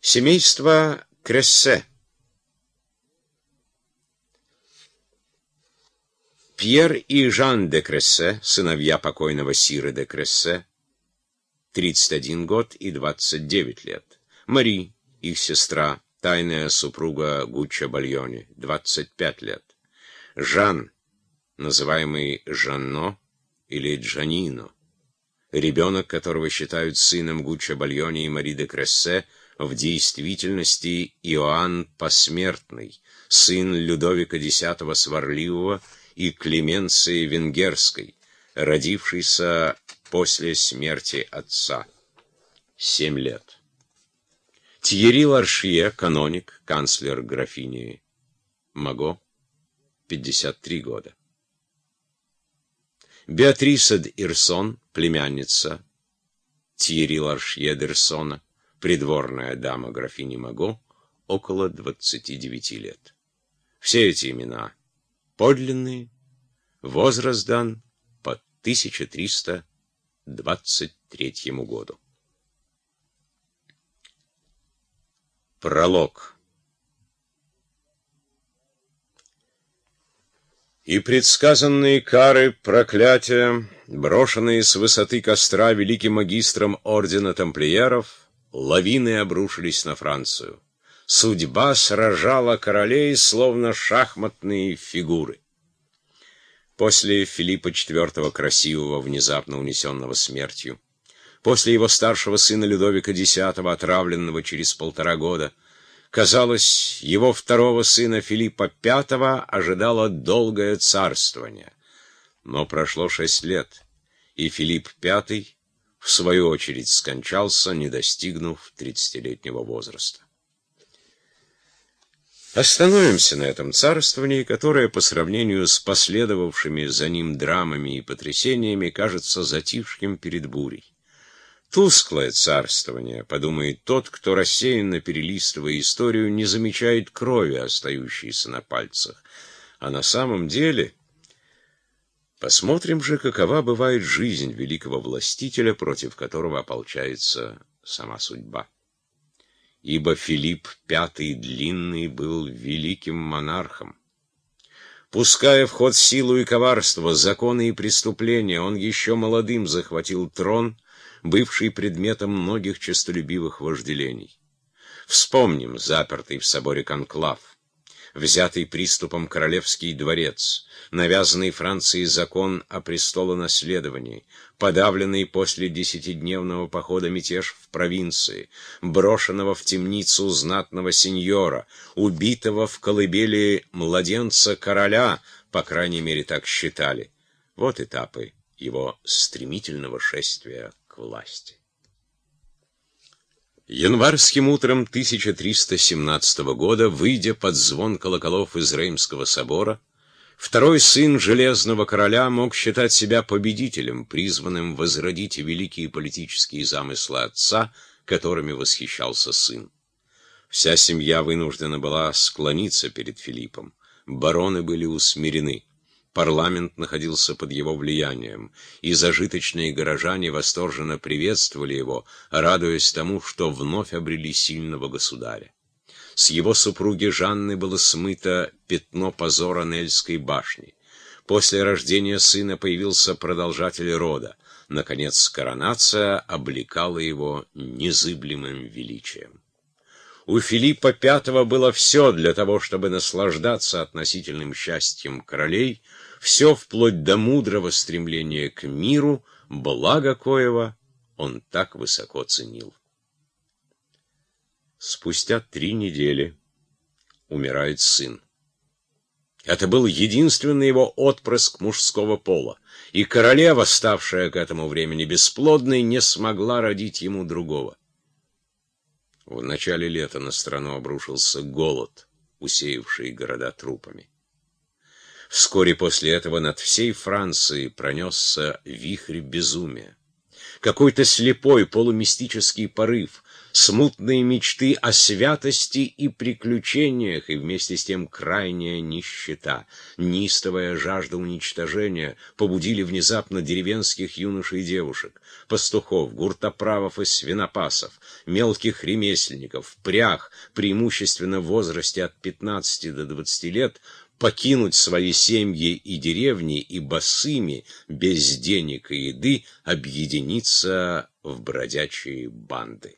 Семейство Крессе. Пьер и Жан де Крессе, сыновья покойного Сиры де Крессе, 31 год и 29 лет. Мари, их сестра, тайная супруга Гуччо Бальони, 25 лет. Жан, называемый Жанно или Джанино, ребенок которого считают сыном Гуччо Бальони и Мари де Крессе, в действительности Иоанн Посмертный, сын Людовика X Сварливого и Клеменции Венгерской, родившийся после смерти отца. Семь лет. Тьерри Ларшье, каноник, канцлер графини Маго, 53 года. Беатриса Ирсон, племянница Тьерри Ларшье Дерсона, придворная дама графини Маго, около 29 лет. Все эти имена подлинные, возраст дан по 1323 году. Пролог И предсказанные кары, проклятия, брошенные с высоты костра великим магистром ордена тамплиеров, лавины обрушились на Францию. Судьба сражала королей, словно шахматные фигуры. После Филиппа IV Красивого, внезапно унесенного смертью, после его старшего сына Людовика X, отравленного через полтора года, казалось, его второго сына Филиппа V ожидало долгое царствование. Но прошло шесть лет, и Филипп V в свою очередь скончался, не достигнув тридцатилетнего возраста. Остановимся на этом царствовании, которое по сравнению с последовавшими за ним драмами и потрясениями кажется затишьем перед бурей. Тусклое царствование, подумает тот, кто, рассеянно перелистывая историю, не замечает крови, остающейся на пальцах. А на самом деле... Посмотрим же, какова бывает жизнь великого властителя, против которого ополчается сама судьба. Ибо Филипп V Длинный был великим монархом. Пуская в ход силу и коварство, законы и преступления, он еще молодым захватил трон, бывший предметом многих честолюбивых вожделений. Вспомним запертый в соборе конклав взятый приступом королевский дворец, навязанный Франции закон о престолонаследовании, подавленный после десятидневного похода мятеж в провинции, брошенного в темницу знатного сеньора, убитого в колыбели младенца короля, по крайней мере так считали. Вот этапы его стремительного шествия к власти. Январским утром 1317 года, выйдя под звон колоколов из Реймского собора, второй сын Железного Короля мог считать себя победителем, призванным возродить великие политические замыслы отца, которыми восхищался сын. Вся семья вынуждена была склониться перед Филиппом. Бароны были усмирены. Парламент находился под его влиянием, и зажиточные горожане восторженно приветствовали его, радуясь тому, что вновь обрели сильного государя. С его супруги Жанны было смыто пятно позора Нельской башни. После рождения сына появился продолжатель рода. Наконец, коронация облекала его незыблемым величием. У Филиппа V было все для того, чтобы наслаждаться относительным счастьем королей, все вплоть до мудрого стремления к миру, благо коего он так высоко ценил. Спустя три недели умирает сын. Это был единственный его отпрыск мужского пола, и королева, ставшая к этому времени бесплодной, не смогла родить ему другого. В начале лета на страну обрушился голод, усеявший города трупами. Вскоре после этого над всей Францией пронесся вихрь безумия. Какой-то слепой полумистический порыв смутные мечты о святости и приключениях, и вместе с тем крайняя нищета, нистовая жажда уничтожения побудили внезапно деревенских юношей и девушек, пастухов, гуртоправов и свинопасов, мелких ремесленников, прях, преимущественно в возрасте от 15 до 20 лет, покинуть свои семьи и деревни и босыми, без денег и еды, объединиться в бродячие банды.